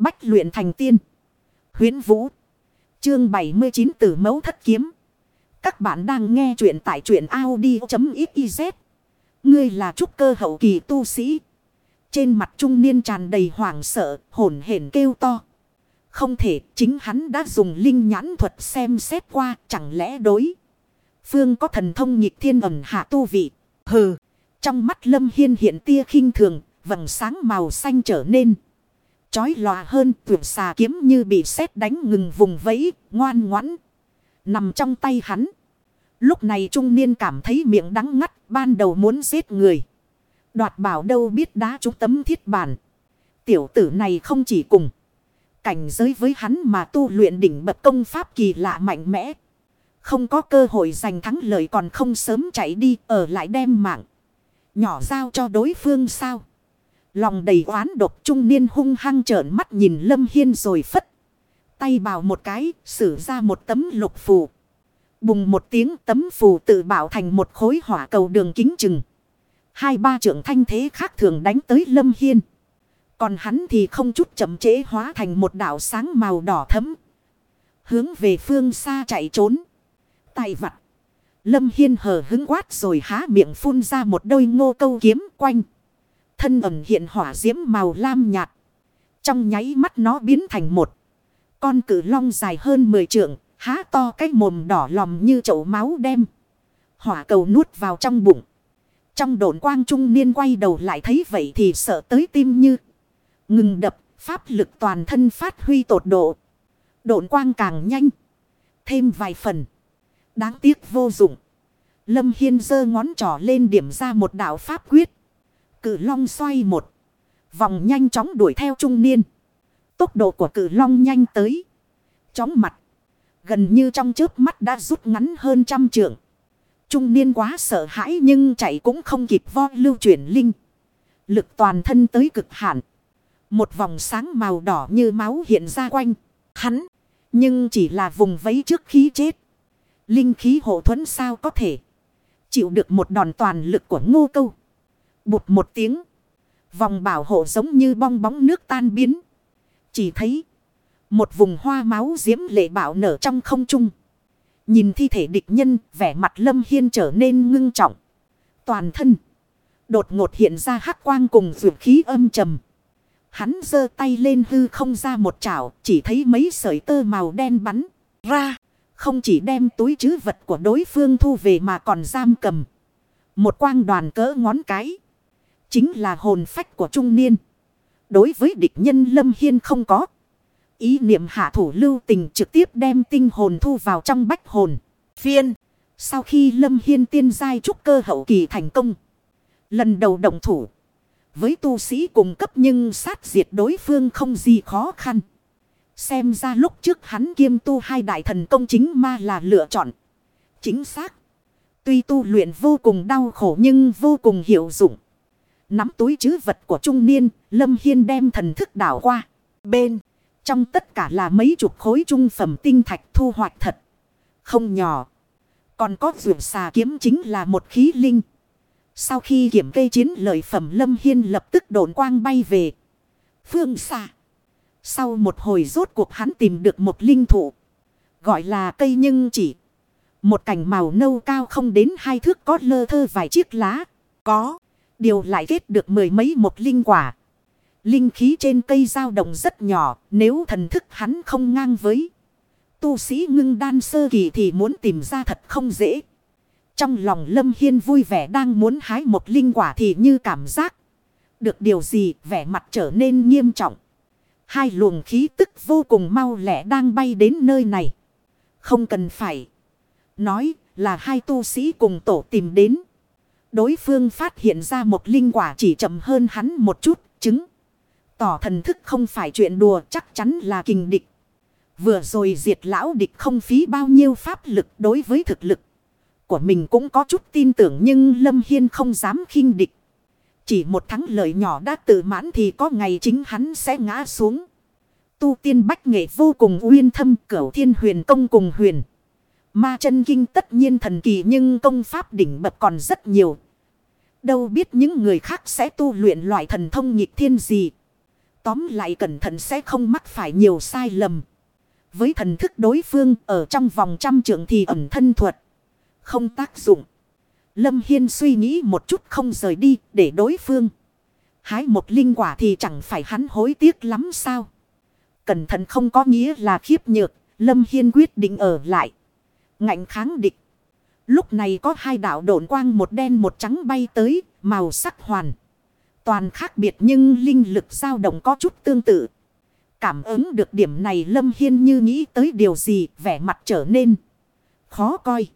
Bách luyện thành tiên. Huyến Vũ. Chương 79 Tử Mẫu Thất Kiếm. Các bạn đang nghe truyện tại truyện Audi.xyz. Ngươi là trúc cơ hậu kỳ tu sĩ. Trên mặt trung niên tràn đầy hoảng sợ, hổn hển kêu to. Không thể, chính hắn đã dùng linh nhãn thuật xem xét qua, chẳng lẽ đối. Phương có thần thông nhịp thiên ẩn hạ tu vị. Hừ, trong mắt Lâm Hiên hiện tia khinh thường, vầng sáng màu xanh trở nên. Chói lòa hơn tuyệt xà kiếm như bị sét đánh ngừng vùng vẫy, ngoan ngoãn. Nằm trong tay hắn. Lúc này trung niên cảm thấy miệng đắng ngắt, ban đầu muốn giết người. Đoạt bảo đâu biết đá trúng tấm thiết bản. Tiểu tử này không chỉ cùng. Cảnh giới với hắn mà tu luyện đỉnh bậc công pháp kỳ lạ mạnh mẽ. Không có cơ hội giành thắng lợi còn không sớm chạy đi ở lại đem mạng. Nhỏ giao cho đối phương sao. Lòng đầy oán độc trung niên hung hăng trợn mắt nhìn Lâm Hiên rồi phất. Tay bảo một cái, sử ra một tấm lục phù. Bùng một tiếng tấm phù tự bảo thành một khối hỏa cầu đường kính chừng. Hai ba trưởng thanh thế khác thường đánh tới Lâm Hiên. Còn hắn thì không chút chậm chế hóa thành một đảo sáng màu đỏ thấm. Hướng về phương xa chạy trốn. Tài vặt. Lâm Hiên hờ hứng quát rồi há miệng phun ra một đôi ngô câu kiếm quanh. Thân ẩm hiện hỏa diễm màu lam nhạt. Trong nháy mắt nó biến thành một. Con cử long dài hơn 10 trượng. Há to cái mồm đỏ lòm như chậu máu đem. Hỏa cầu nuốt vào trong bụng. Trong đồn quang trung niên quay đầu lại thấy vậy thì sợ tới tim như. Ngừng đập, pháp lực toàn thân phát huy tột độ. Độn quang càng nhanh. Thêm vài phần. Đáng tiếc vô dụng. Lâm Hiên giơ ngón trỏ lên điểm ra một đạo pháp quyết. Cử long xoay một. Vòng nhanh chóng đuổi theo trung niên. Tốc độ của cử long nhanh tới. Chóng mặt. Gần như trong chớp mắt đã rút ngắn hơn trăm trượng. Trung niên quá sợ hãi nhưng chạy cũng không kịp vo lưu chuyển linh. Lực toàn thân tới cực hạn. Một vòng sáng màu đỏ như máu hiện ra quanh. Hắn. Nhưng chỉ là vùng vấy trước khí chết. Linh khí hộ thuẫn sao có thể. Chịu được một đòn toàn lực của ngô câu. Bụt một tiếng. Vòng bảo hộ giống như bong bóng nước tan biến. Chỉ thấy. Một vùng hoa máu diễm lệ bảo nở trong không trung. Nhìn thi thể địch nhân, vẻ mặt lâm hiên trở nên ngưng trọng. Toàn thân. Đột ngột hiện ra hắc quang cùng vượt khí âm trầm. Hắn giơ tay lên hư không ra một chảo, chỉ thấy mấy sợi tơ màu đen bắn ra. Không chỉ đem túi chứ vật của đối phương thu về mà còn giam cầm. Một quang đoàn cỡ ngón cái. Chính là hồn phách của trung niên. Đối với địch nhân Lâm Hiên không có. Ý niệm hạ thủ lưu tình trực tiếp đem tinh hồn thu vào trong bách hồn. Phiên. Sau khi Lâm Hiên tiên giai trúc cơ hậu kỳ thành công. Lần đầu động thủ. Với tu sĩ cùng cấp nhưng sát diệt đối phương không gì khó khăn. Xem ra lúc trước hắn kiêm tu hai đại thần công chính ma là lựa chọn. Chính xác. Tuy tu luyện vô cùng đau khổ nhưng vô cùng hiệu dụng. Nắm túi chứ vật của trung niên, Lâm Hiên đem thần thức đảo qua. Bên, trong tất cả là mấy chục khối trung phẩm tinh thạch thu hoạch thật. Không nhỏ. Còn có vượt xà kiếm chính là một khí linh. Sau khi kiểm cây chiến lợi phẩm Lâm Hiên lập tức độn quang bay về. Phương xa. Sau một hồi rốt cuộc hắn tìm được một linh thụ. Gọi là cây nhưng chỉ. Một cành màu nâu cao không đến hai thước có lơ thơ vài chiếc lá. Có. Điều lại kết được mười mấy một linh quả. Linh khí trên cây dao động rất nhỏ. Nếu thần thức hắn không ngang với. Tu sĩ ngưng đan sơ kỳ thì muốn tìm ra thật không dễ. Trong lòng Lâm Hiên vui vẻ đang muốn hái một linh quả thì như cảm giác. Được điều gì, vẻ mặt trở nên nghiêm trọng. Hai luồng khí tức vô cùng mau lẹ đang bay đến nơi này. Không cần phải. Nói là hai tu sĩ cùng tổ tìm đến. Đối phương phát hiện ra một linh quả chỉ chậm hơn hắn một chút, chứng. Tỏ thần thức không phải chuyện đùa chắc chắn là kình địch. Vừa rồi diệt lão địch không phí bao nhiêu pháp lực đối với thực lực. Của mình cũng có chút tin tưởng nhưng Lâm Hiên không dám khinh địch. Chỉ một thắng lợi nhỏ đã tự mãn thì có ngày chính hắn sẽ ngã xuống. Tu tiên bách nghệ vô cùng uyên thâm cửu thiên huyền công cùng huyền. Ma chân kinh tất nhiên thần kỳ nhưng công pháp đỉnh bậc còn rất nhiều. Đâu biết những người khác sẽ tu luyện loại thần thông nghịch thiên gì. Tóm lại cẩn thận sẽ không mắc phải nhiều sai lầm. Với thần thức đối phương, ở trong vòng trăm trượng thì ẩn thân thuật. Không tác dụng. Lâm Hiên suy nghĩ một chút không rời đi, để đối phương. Hái một linh quả thì chẳng phải hắn hối tiếc lắm sao. Cẩn thận không có nghĩa là khiếp nhược. Lâm Hiên quyết định ở lại. Ngạnh kháng địch. Lúc này có hai đạo độn quang một đen một trắng bay tới. Màu sắc hoàn. Toàn khác biệt nhưng linh lực dao động có chút tương tự. Cảm ứng được điểm này Lâm Hiên như nghĩ tới điều gì vẻ mặt trở nên khó coi.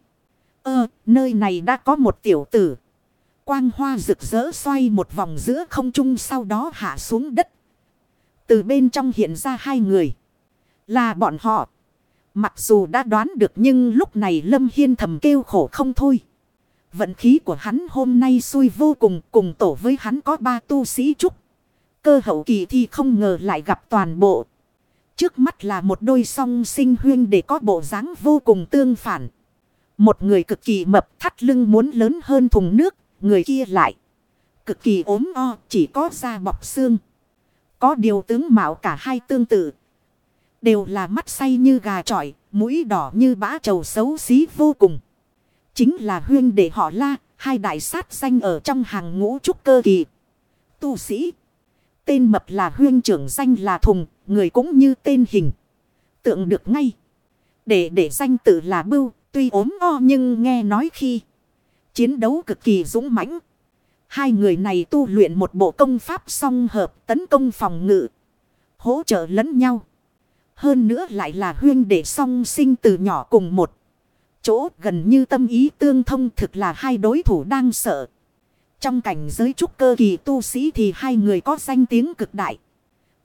Ơ, nơi này đã có một tiểu tử. Quang hoa rực rỡ xoay một vòng giữa không trung sau đó hạ xuống đất. Từ bên trong hiện ra hai người. Là bọn họ. Mặc dù đã đoán được nhưng lúc này Lâm Hiên thầm kêu khổ không thôi. Vận khí của hắn hôm nay xui vô cùng cùng tổ với hắn có ba tu sĩ trúc. Cơ hậu kỳ thì không ngờ lại gặp toàn bộ. Trước mắt là một đôi song sinh huyên để có bộ dáng vô cùng tương phản. Một người cực kỳ mập thắt lưng muốn lớn hơn thùng nước, người kia lại. Cực kỳ ốm o, chỉ có da bọc xương. Có điều tướng mạo cả hai tương tự. Đều là mắt say như gà trọi, mũi đỏ như bã trầu xấu xí vô cùng. Chính là huyên để họ la, hai đại sát danh ở trong hàng ngũ trúc cơ kỳ. Tu sĩ. Tên mập là huyên trưởng danh là thùng, người cũng như tên hình. Tượng được ngay. Để để danh tự là bưu, tuy ốm o nhưng nghe nói khi chiến đấu cực kỳ dũng mãnh. Hai người này tu luyện một bộ công pháp song hợp tấn công phòng ngự. Hỗ trợ lẫn nhau. Hơn nữa lại là huyên để song sinh từ nhỏ cùng một. Chỗ gần như tâm ý tương thông thực là hai đối thủ đang sợ. Trong cảnh giới trúc cơ kỳ tu sĩ thì hai người có danh tiếng cực đại.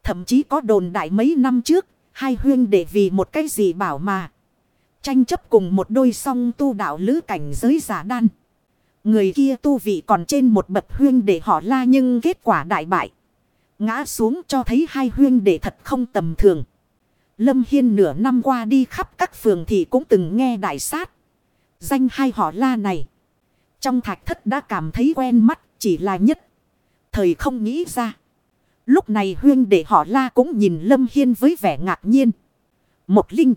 Thậm chí có đồn đại mấy năm trước, hai huyên để vì một cái gì bảo mà. Tranh chấp cùng một đôi song tu đạo lữ cảnh giới giả đan. Người kia tu vị còn trên một bậc huyên để họ la nhưng kết quả đại bại. Ngã xuống cho thấy hai huyên để thật không tầm thường. Lâm Hiên nửa năm qua đi khắp các phường thì cũng từng nghe đại sát. Danh hai họ la này. Trong thạch thất đã cảm thấy quen mắt, chỉ là nhất. Thời không nghĩ ra. Lúc này huyên để họ la cũng nhìn Lâm Hiên với vẻ ngạc nhiên. Một linh.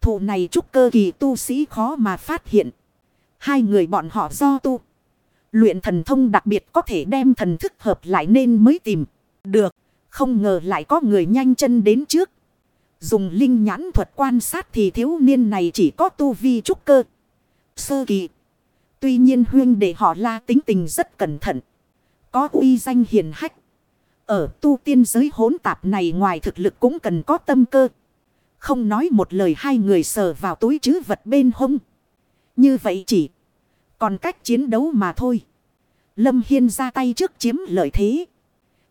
Thụ này trúc cơ kỳ tu sĩ khó mà phát hiện. Hai người bọn họ do tu. Luyện thần thông đặc biệt có thể đem thần thức hợp lại nên mới tìm. Được. Không ngờ lại có người nhanh chân đến trước. Dùng linh nhãn thuật quan sát thì thiếu niên này chỉ có tu vi trúc cơ. Sơ kỳ. Tuy nhiên huyên để họ la tính tình rất cẩn thận. Có uy danh hiền hách. Ở tu tiên giới hỗn tạp này ngoài thực lực cũng cần có tâm cơ. Không nói một lời hai người sờ vào túi chứ vật bên hông. Như vậy chỉ còn cách chiến đấu mà thôi. Lâm Hiên ra tay trước chiếm lợi thế.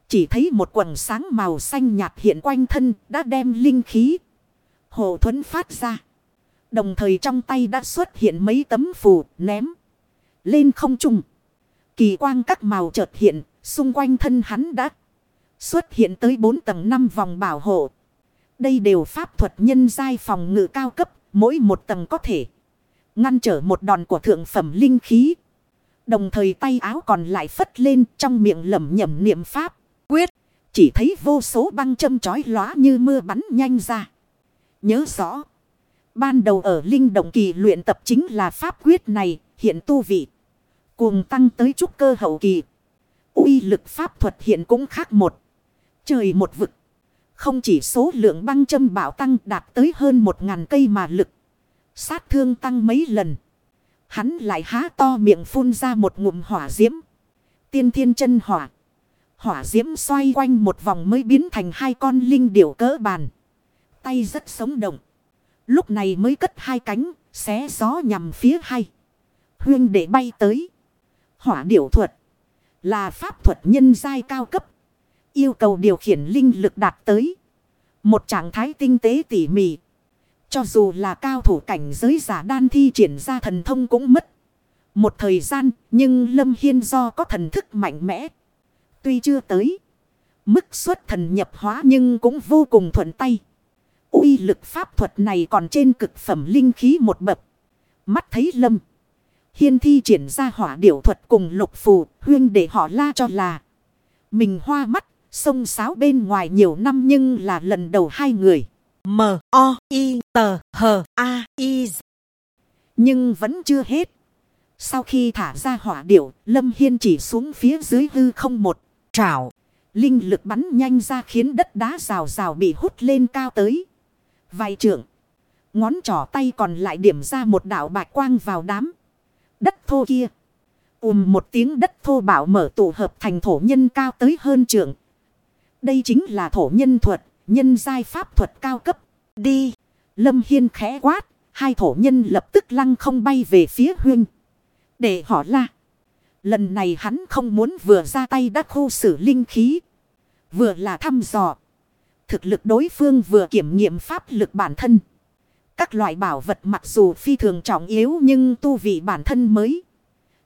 Chỉ thấy một quần sáng màu xanh nhạt hiện quanh thân đã đem linh khí. Hồ thuẫn phát ra. Đồng thời trong tay đã xuất hiện mấy tấm phù ném. Lên không trung. Kỳ quang các màu chợt hiện. Xung quanh thân hắn đã xuất hiện tới 4 tầng 5 vòng bảo hộ. Đây đều pháp thuật nhân giai phòng ngự cao cấp. Mỗi một tầng có thể ngăn trở một đòn của thượng phẩm linh khí. Đồng thời tay áo còn lại phất lên trong miệng lẩm nhẩm niệm pháp. Quyết. Chỉ thấy vô số băng châm chói lóa như mưa bắn nhanh ra. Nhớ rõ. Ban đầu ở linh động kỳ luyện tập chính là pháp quyết này. Hiện tu vị. Cuồng tăng tới trúc cơ hậu kỳ. uy lực pháp thuật hiện cũng khác một. Trời một vực. Không chỉ số lượng băng châm bảo tăng đạt tới hơn một ngàn cây mà lực. Sát thương tăng mấy lần. Hắn lại há to miệng phun ra một ngụm hỏa diễm. Tiên thiên chân hỏa. Hỏa diễm xoay quanh một vòng mới biến thành hai con linh điểu cỡ bàn. Tay rất sống động. Lúc này mới cất hai cánh, xé gió nhằm phía hai. Huyên để bay tới. Hỏa điểu thuật. Là pháp thuật nhân giai cao cấp. Yêu cầu điều khiển linh lực đạt tới. Một trạng thái tinh tế tỉ mỉ. Cho dù là cao thủ cảnh giới giả đan thi triển ra thần thông cũng mất. Một thời gian, nhưng Lâm Hiên do có thần thức mạnh mẽ. Tuy chưa tới mức xuất thần nhập hóa nhưng cũng vô cùng thuận tay. uy lực pháp thuật này còn trên cực phẩm linh khí một bậc. Mắt thấy Lâm. Hiên thi triển ra hỏa điểu thuật cùng lục phù huyên để họ la cho là. Mình hoa mắt, Sông sáo bên ngoài nhiều năm nhưng là lần đầu hai người. M-O-I-T-H-A-I Nhưng vẫn chưa hết. Sau khi thả ra hỏa điểu, Lâm Hiên chỉ xuống phía dưới hư không một trảo. Linh lực bắn nhanh ra khiến đất đá rào rào bị hút lên cao tới. Vài trượng. Ngón trỏ tay còn lại điểm ra một đạo bạch quang vào đám. Đất thô kia. Ùm một tiếng đất thô bảo mở tụ hợp thành thổ nhân cao tới hơn trượng. Đây chính là thổ nhân thuật, nhân giai pháp thuật cao cấp. Đi. Lâm Hiên khẽ quát. Hai thổ nhân lập tức lăng không bay về phía huynh. Để họ la. Lần này hắn không muốn vừa ra tay đã khu xử linh khí. Vừa là thăm dò. Thực lực đối phương vừa kiểm nghiệm pháp lực bản thân. Các loại bảo vật mặc dù phi thường trọng yếu nhưng tu vị bản thân mới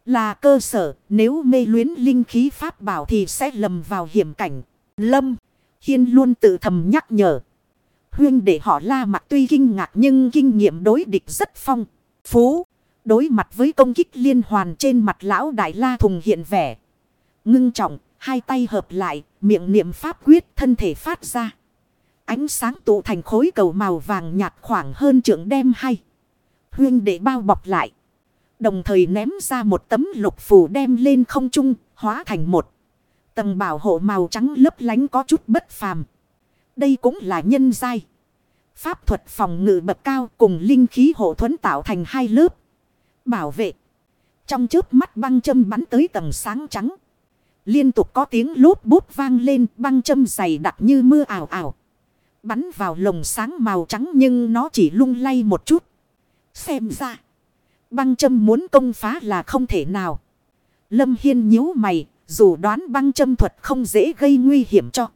là cơ sở. Nếu mê luyến linh khí pháp bảo thì sẽ lầm vào hiểm cảnh. Lâm Hiên luôn tự thầm nhắc nhở. Huyên để họ la mặt tuy kinh ngạc nhưng kinh nghiệm đối địch rất phong phú. Đối mặt với công kích liên hoàn trên mặt lão đại la thùng hiện vẻ. Ngưng trọng, hai tay hợp lại, miệng niệm pháp quyết thân thể phát ra. Ánh sáng tụ thành khối cầu màu vàng nhạt khoảng hơn trưởng đem hay. Huyên để bao bọc lại. Đồng thời ném ra một tấm lục phù đem lên không trung, hóa thành một. Tầng bảo hộ màu trắng lấp lánh có chút bất phàm. Đây cũng là nhân giai. Pháp thuật phòng ngự bậc cao cùng linh khí hộ thuẫn tạo thành hai lớp. Bảo vệ. Trong chớp mắt băng châm bắn tới tầng sáng trắng. Liên tục có tiếng lốp bút vang lên, băng châm dày đặc như mưa ảo ảo. Bắn vào lồng sáng màu trắng nhưng nó chỉ lung lay một chút. Xem ra. Băng châm muốn công phá là không thể nào. Lâm Hiên nhíu mày. Dù đoán băng châm thuật không dễ gây nguy hiểm cho.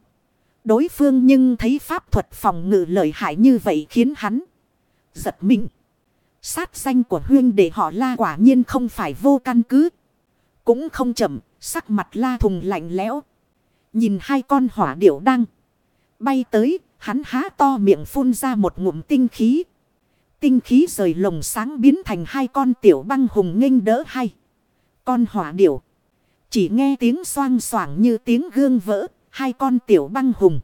Đối phương nhưng thấy pháp thuật phòng ngự lợi hại như vậy khiến hắn giật mình. Sát danh của huyên để họ la quả nhiên không phải vô căn cứ. Cũng không chậm, sắc mặt la thùng lạnh lẽo. Nhìn hai con hỏa điểu đang bay tới, hắn há to miệng phun ra một ngụm tinh khí. Tinh khí rời lồng sáng biến thành hai con tiểu băng hùng nghênh đỡ hay. Con hỏa điểu. Chỉ nghe tiếng xoang xoảng như tiếng gương vỡ, hai con tiểu băng hùng.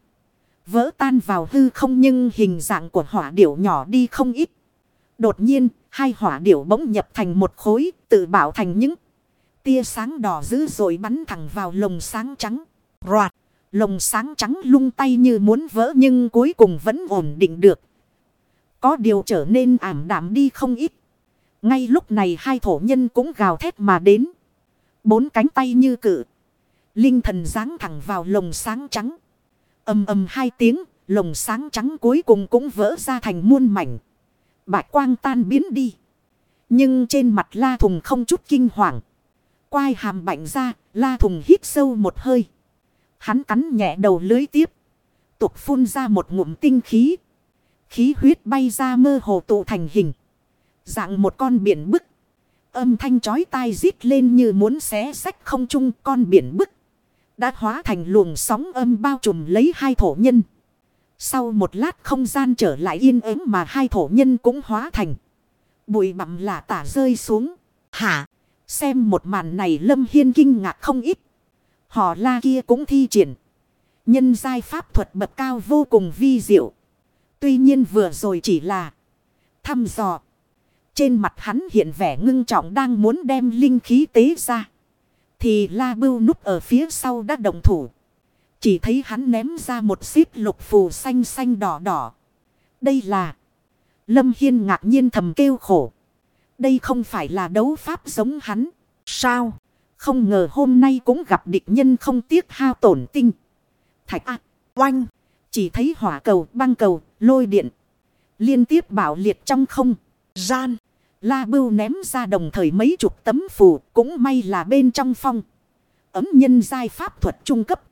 Vỡ tan vào hư không nhưng hình dạng của hỏa điểu nhỏ đi không ít. Đột nhiên, hai hỏa điểu bỗng nhập thành một khối, tự bảo thành những tia sáng đỏ dữ rồi bắn thẳng vào lồng sáng trắng. Roạt, lồng sáng trắng lung tay như muốn vỡ nhưng cuối cùng vẫn ổn định được. Có điều trở nên ảm đạm đi không ít. Ngay lúc này hai thổ nhân cũng gào thét mà đến. Bốn cánh tay như cự. Linh thần giáng thẳng vào lồng sáng trắng. âm âm hai tiếng, lồng sáng trắng cuối cùng cũng vỡ ra thành muôn mảnh. Bạch quang tan biến đi. Nhưng trên mặt la thùng không chút kinh hoàng. Quai hàm bạnh ra, la thùng hít sâu một hơi. Hắn cắn nhẹ đầu lưới tiếp. Tục phun ra một ngụm tinh khí. Khí huyết bay ra mơ hồ tụ thành hình. Dạng một con biển bức. Âm thanh chói tai rít lên như muốn xé sách không trung con biển bức. Đã hóa thành luồng sóng âm bao trùm lấy hai thổ nhân. Sau một lát không gian trở lại yên ắng mà hai thổ nhân cũng hóa thành. Bụi bặm lả tả rơi xuống. Hả? Xem một màn này Lâm Hiên kinh ngạc không ít. Họ la kia cũng thi triển. Nhân giai pháp thuật bậc cao vô cùng vi diệu. Tuy nhiên vừa rồi chỉ là thăm dò. Trên mặt hắn hiện vẻ ngưng trọng đang muốn đem linh khí tế ra. Thì la bưu núp ở phía sau đã đồng thủ. Chỉ thấy hắn ném ra một xíp lục phù xanh xanh đỏ đỏ. Đây là... Lâm Hiên ngạc nhiên thầm kêu khổ. Đây không phải là đấu pháp giống hắn. Sao? Không ngờ hôm nay cũng gặp địch nhân không tiếc hao tổn tinh. Thạch ác, oanh. Chỉ thấy hỏa cầu, băng cầu, lôi điện. Liên tiếp bảo liệt trong không. Gian. La bưu ném ra đồng thời mấy chục tấm phù. Cũng may là bên trong phong. Ấm nhân giai pháp thuật trung cấp.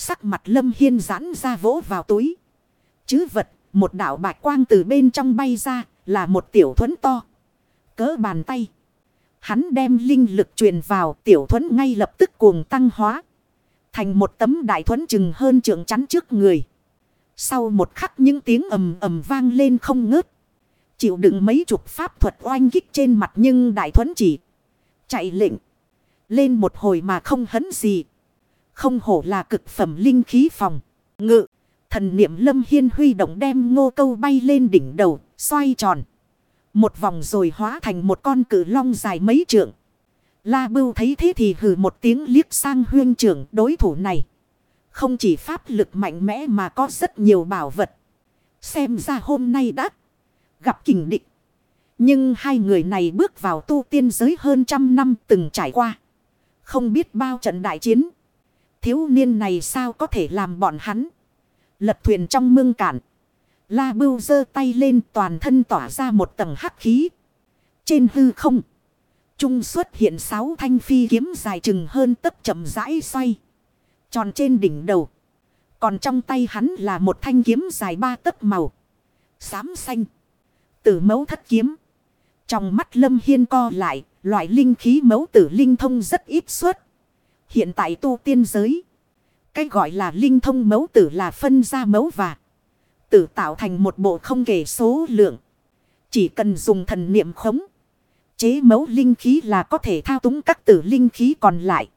Sắc mặt lâm hiên giãn ra vỗ vào túi. Chứ vật, một đạo bạch quang từ bên trong bay ra, là một tiểu thuẫn to. Cỡ bàn tay. Hắn đem linh lực truyền vào tiểu thuẫn ngay lập tức cuồng tăng hóa. Thành một tấm đại thuẫn chừng hơn trượng chắn trước người. Sau một khắc những tiếng ầm ầm vang lên không ngớt. Chịu đựng mấy chục pháp thuật oanh kích trên mặt nhưng đại thuẫn chỉ chạy lệnh. Lên một hồi mà không hấn gì. Không hổ là cực phẩm linh khí phòng. Ngự. Thần niệm lâm hiên huy động đem ngô câu bay lên đỉnh đầu. Xoay tròn. Một vòng rồi hóa thành một con cử long dài mấy trượng. La bưu thấy thế thì hừ một tiếng liếc sang huyên trưởng đối thủ này. Không chỉ pháp lực mạnh mẽ mà có rất nhiều bảo vật. Xem ra hôm nay đã gặp kình địch. Nhưng hai người này bước vào tu tiên giới hơn trăm năm từng trải qua. Không biết bao trận đại chiến. Thiếu niên này sao có thể làm bọn hắn. Lật thuyền trong mương cạn. La bưu giơ tay lên toàn thân tỏa ra một tầng hắc khí. Trên hư không. Trung xuất hiện sáu thanh phi kiếm dài chừng hơn tấc chậm rãi xoay. Tròn trên đỉnh đầu. Còn trong tay hắn là một thanh kiếm dài ba tấc màu. Xám xanh. Tử mẫu thất kiếm. Trong mắt lâm hiên co lại. Loại linh khí mẫu tử linh thông rất ít xuất. Hiện tại tu tiên giới. Cái gọi là linh thông mẫu tử là phân ra mẫu và. Tử tạo thành một bộ không kể số lượng. Chỉ cần dùng thần niệm khống. Chế mẫu linh khí là có thể thao túng các tử linh khí còn lại.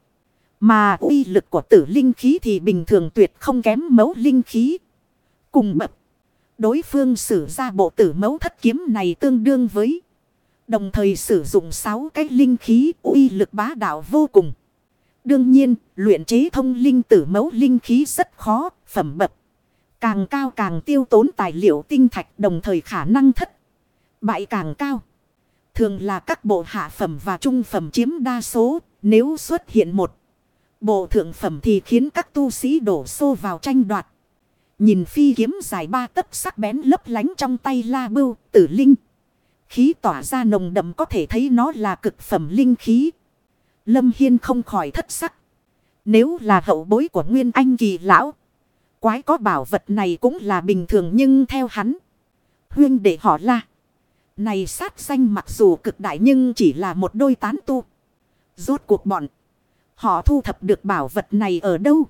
Mà uy lực của tử linh khí thì bình thường tuyệt không kém mẫu linh khí. Cùng bậc. Đối phương sử ra bộ tử mẫu thất kiếm này tương đương với. Đồng thời sử dụng 6 cái linh khí uy lực bá đạo vô cùng. Đương nhiên, luyện chế thông linh tử mẫu linh khí rất khó, phẩm bậc. Càng cao càng tiêu tốn tài liệu tinh thạch đồng thời khả năng thất. Bại càng cao. Thường là các bộ hạ phẩm và trung phẩm chiếm đa số, nếu xuất hiện một bộ thượng phẩm thì khiến các tu sĩ đổ xô vào tranh đoạt. Nhìn phi kiếm dài ba tấc sắc bén lấp lánh trong tay la bưu, tử linh. Khí tỏa ra nồng đậm có thể thấy nó là cực phẩm linh khí. Lâm Hiên không khỏi thất sắc. Nếu là hậu bối của Nguyên Anh kỳ lão. Quái có bảo vật này cũng là bình thường nhưng theo hắn. Huyên để họ la. Này sát danh mặc dù cực đại nhưng chỉ là một đôi tán tu. Rốt cuộc bọn. Họ thu thập được bảo vật này ở đâu?